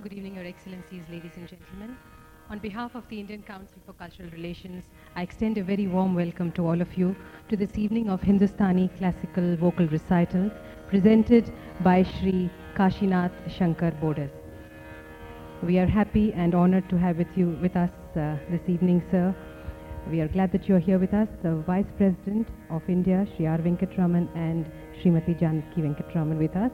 Good evening, Your Excellencies, ladies and gentlemen. On behalf of the Indian Council for Cultural Relations, I extend a very warm welcome to all of you to this evening of Hindustani classical vocal recital presented by Sri Kashinath Shankar Bodas. We are happy and honored to have with you with us uh, this evening, sir. We are glad that you are here with us, the Vice President of India, Sri R. Venkatraman, and Srimati Janaki Venkatraman with us.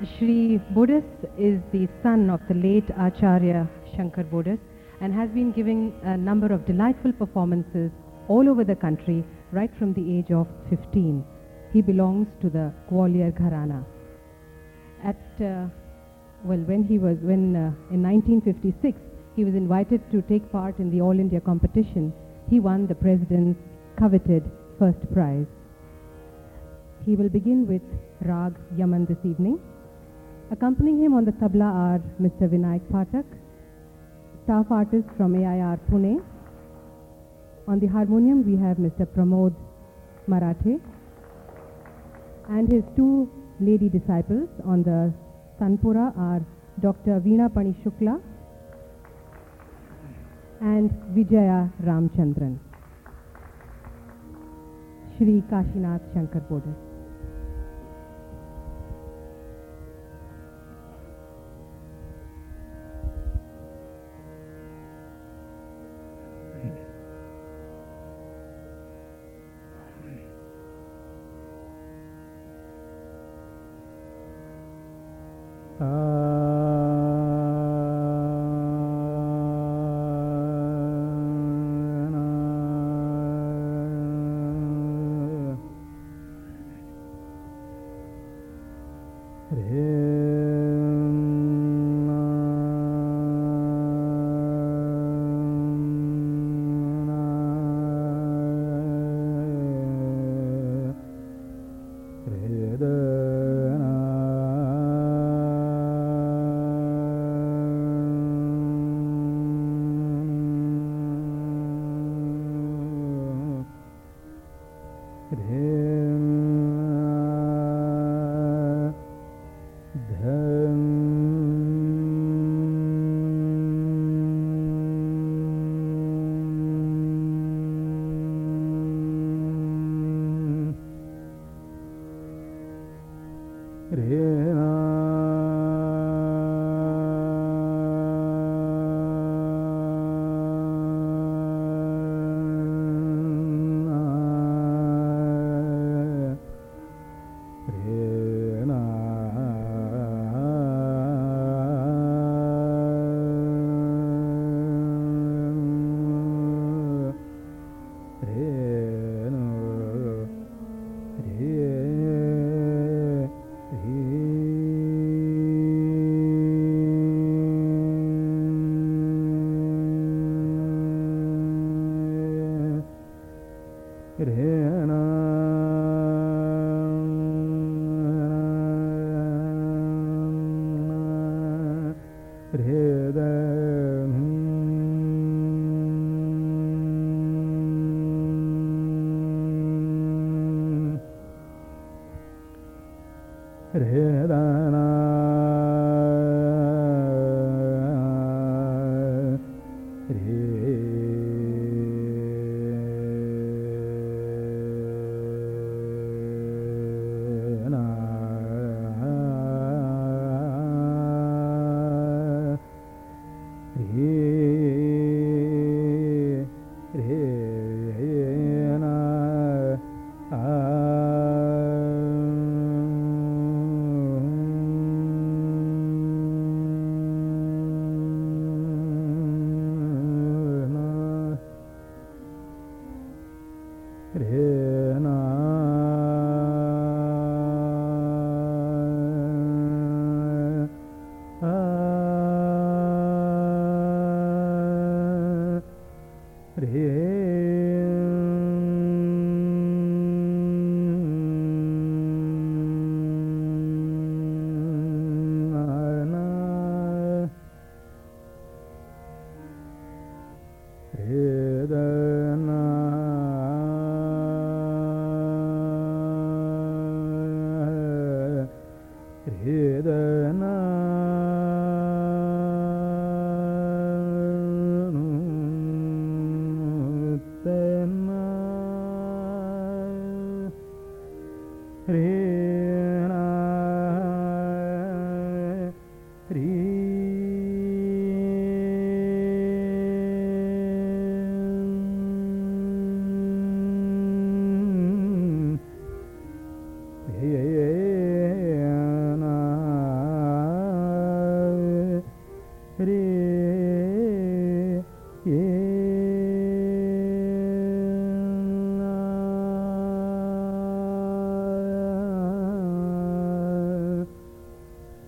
Shri Bodas is the son of the late Acharya Shankar Bodas and has been giving a number of delightful performances all over the country right from the age of 15. He belongs to the Gwalior Gharana. At uh, well, when he was when uh, in 1956 he was invited to take part in the All India competition, he won the president's coveted first prize. He will begin with Rag Yaman this evening. Accompanying him on the tabla are Mr. Vinayak Pathak, staff artist from AIR Pune. On the harmonium we have Mr. Pramod Marathe and his two lady disciples on the Tanpura are Dr. Veena Pani Shukla and Vijaya Ramchandran. Shri Kashinath Shankar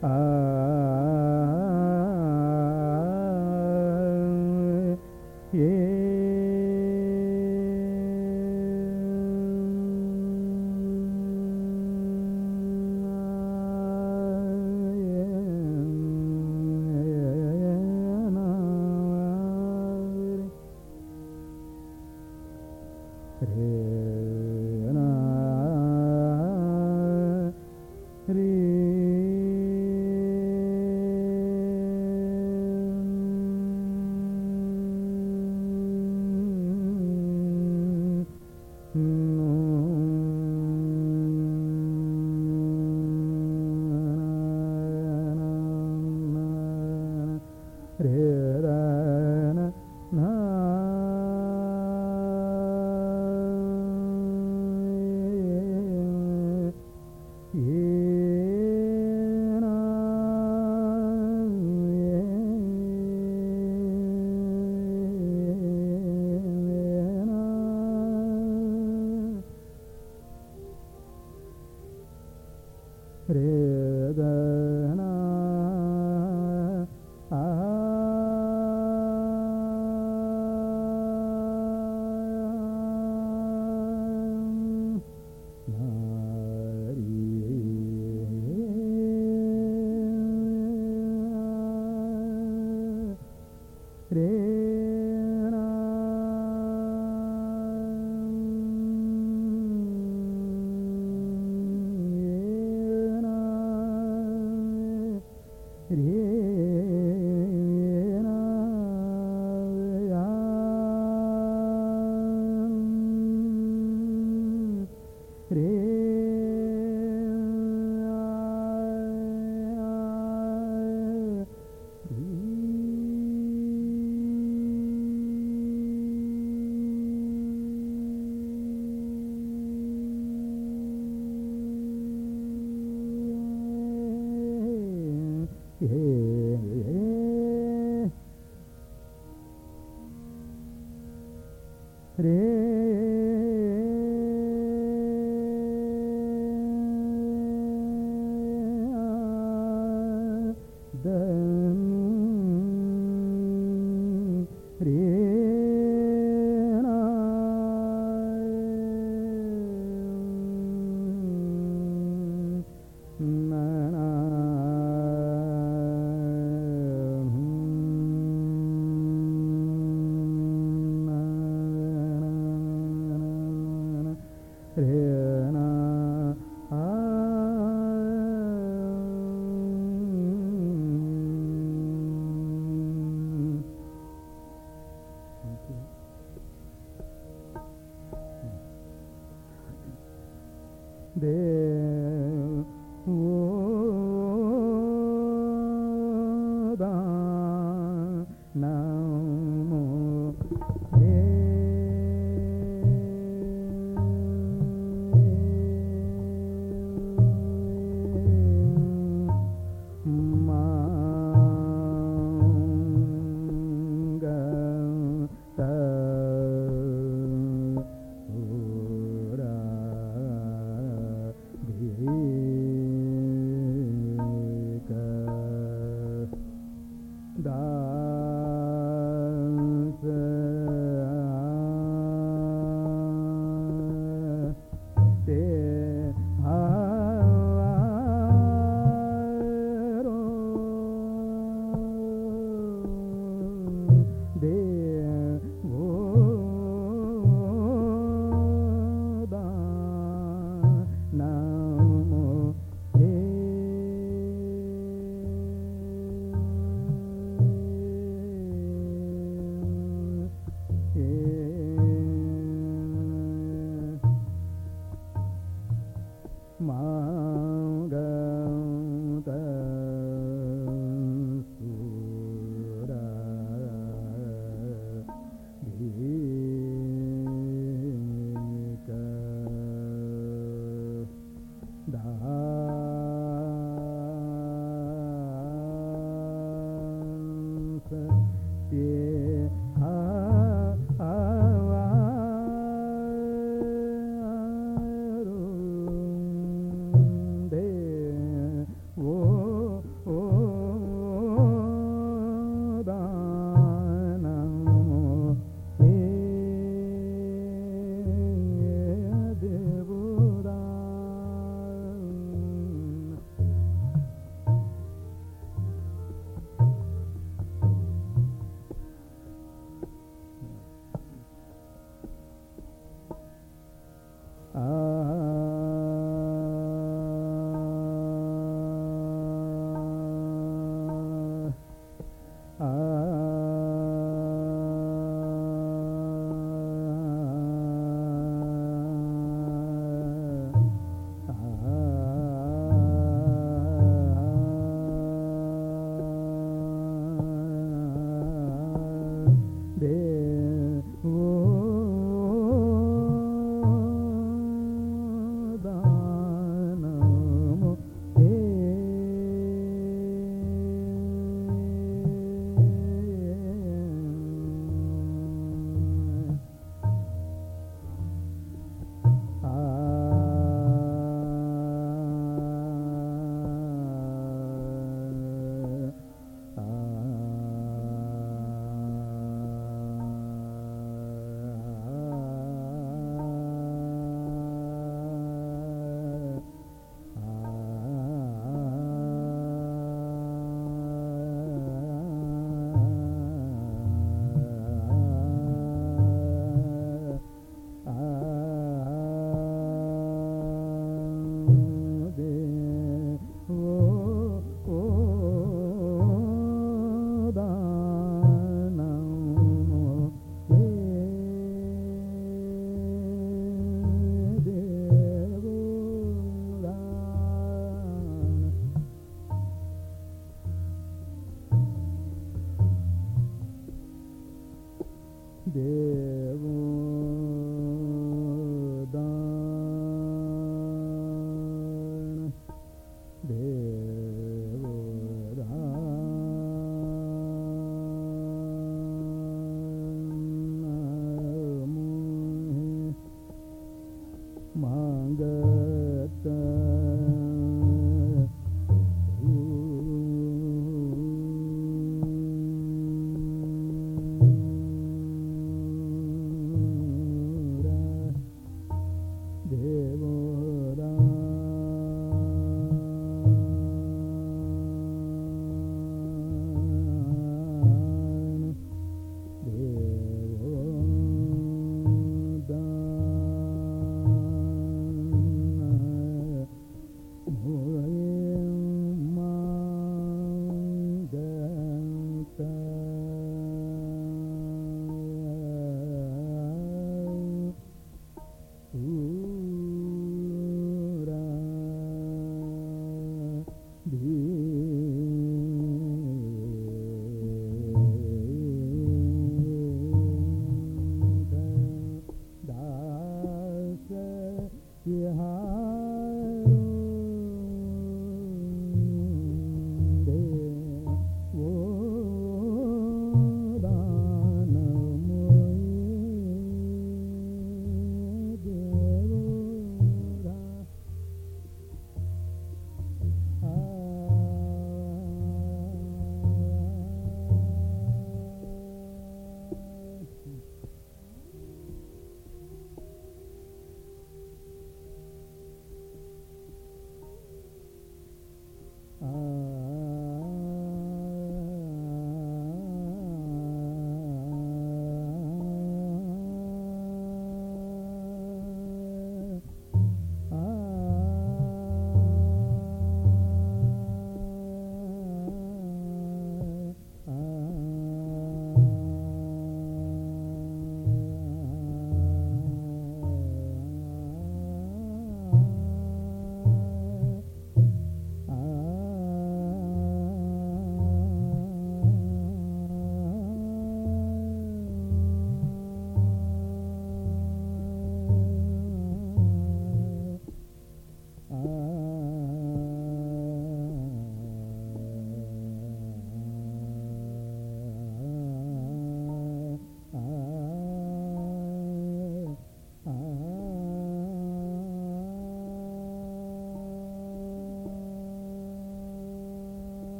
啊 Bodas. crer.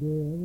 Oh,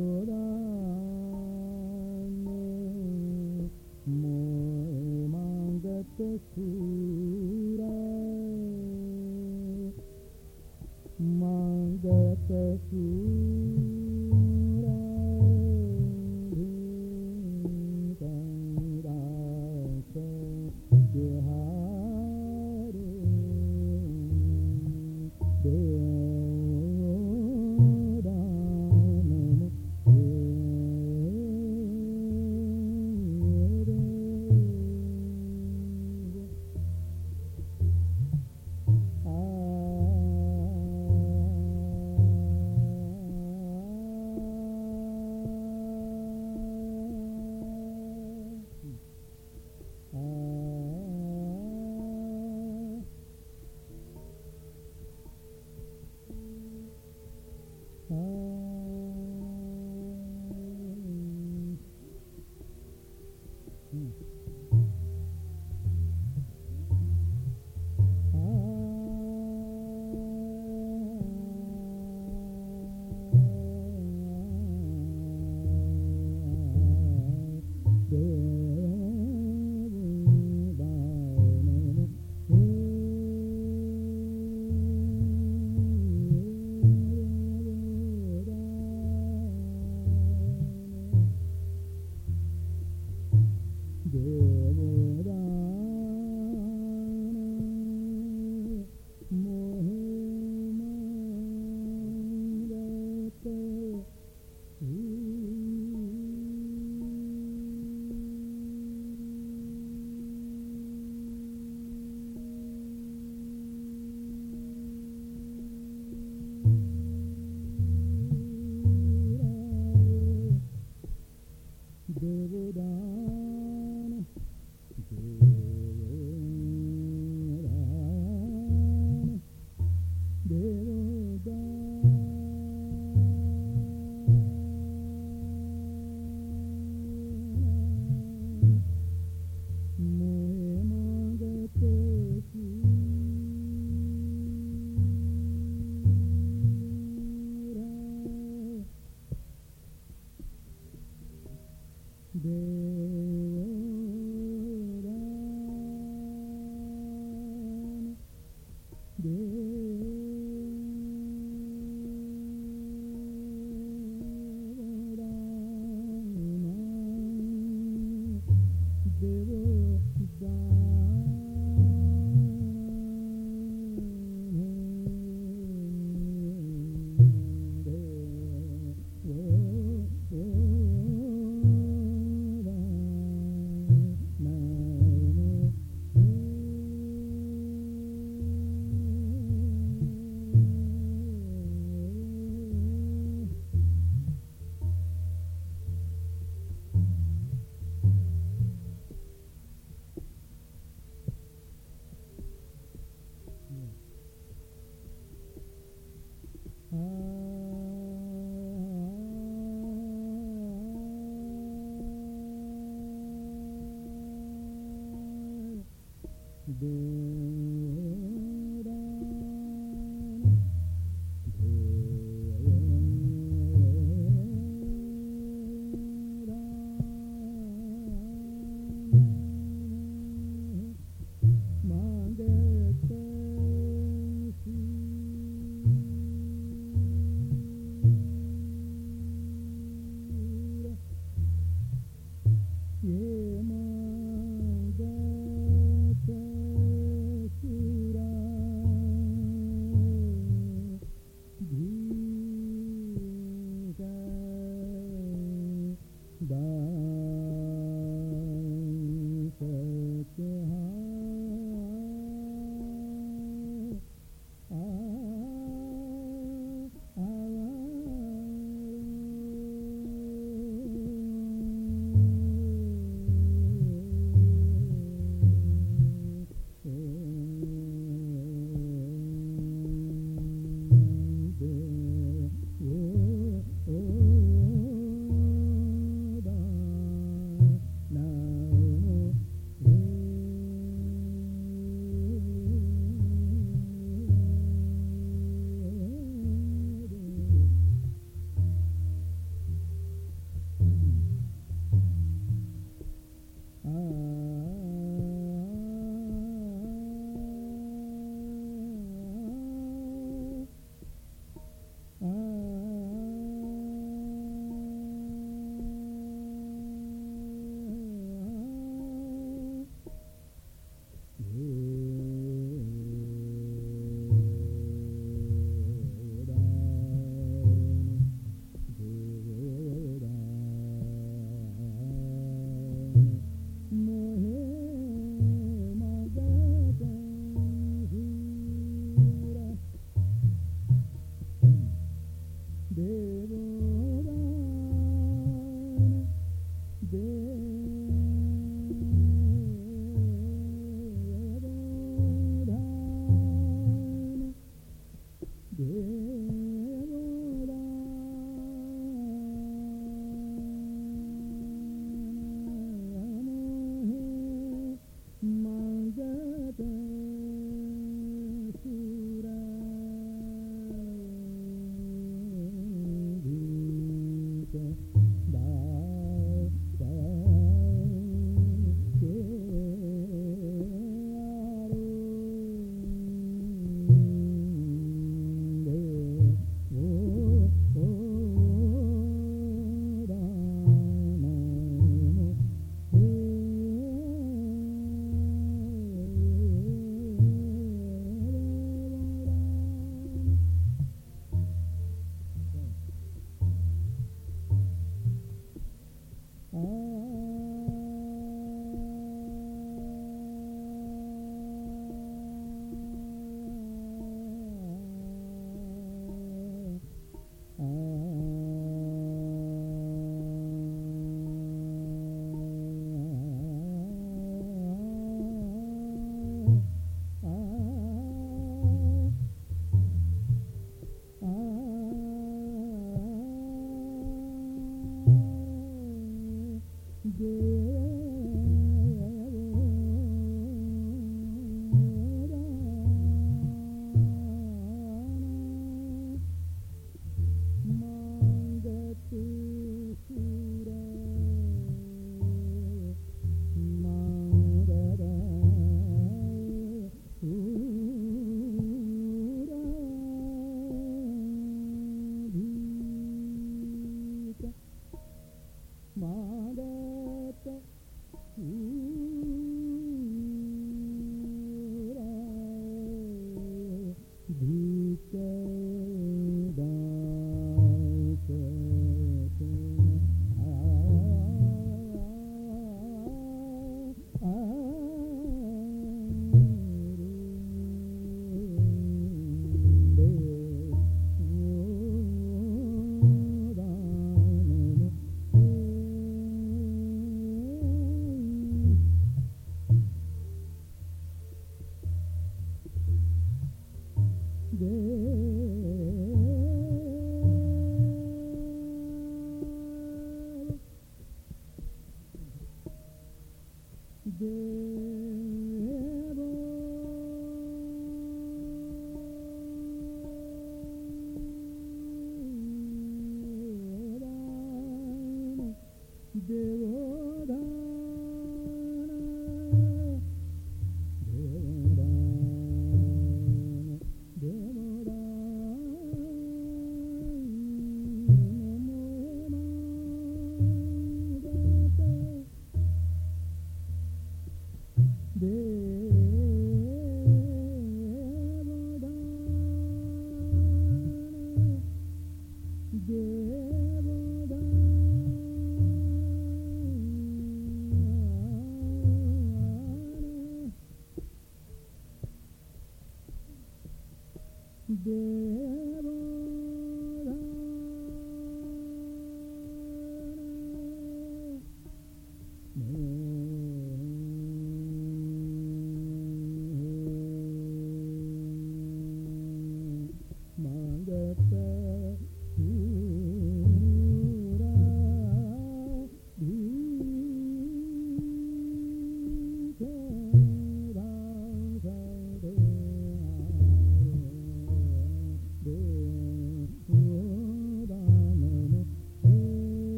देवो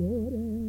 Good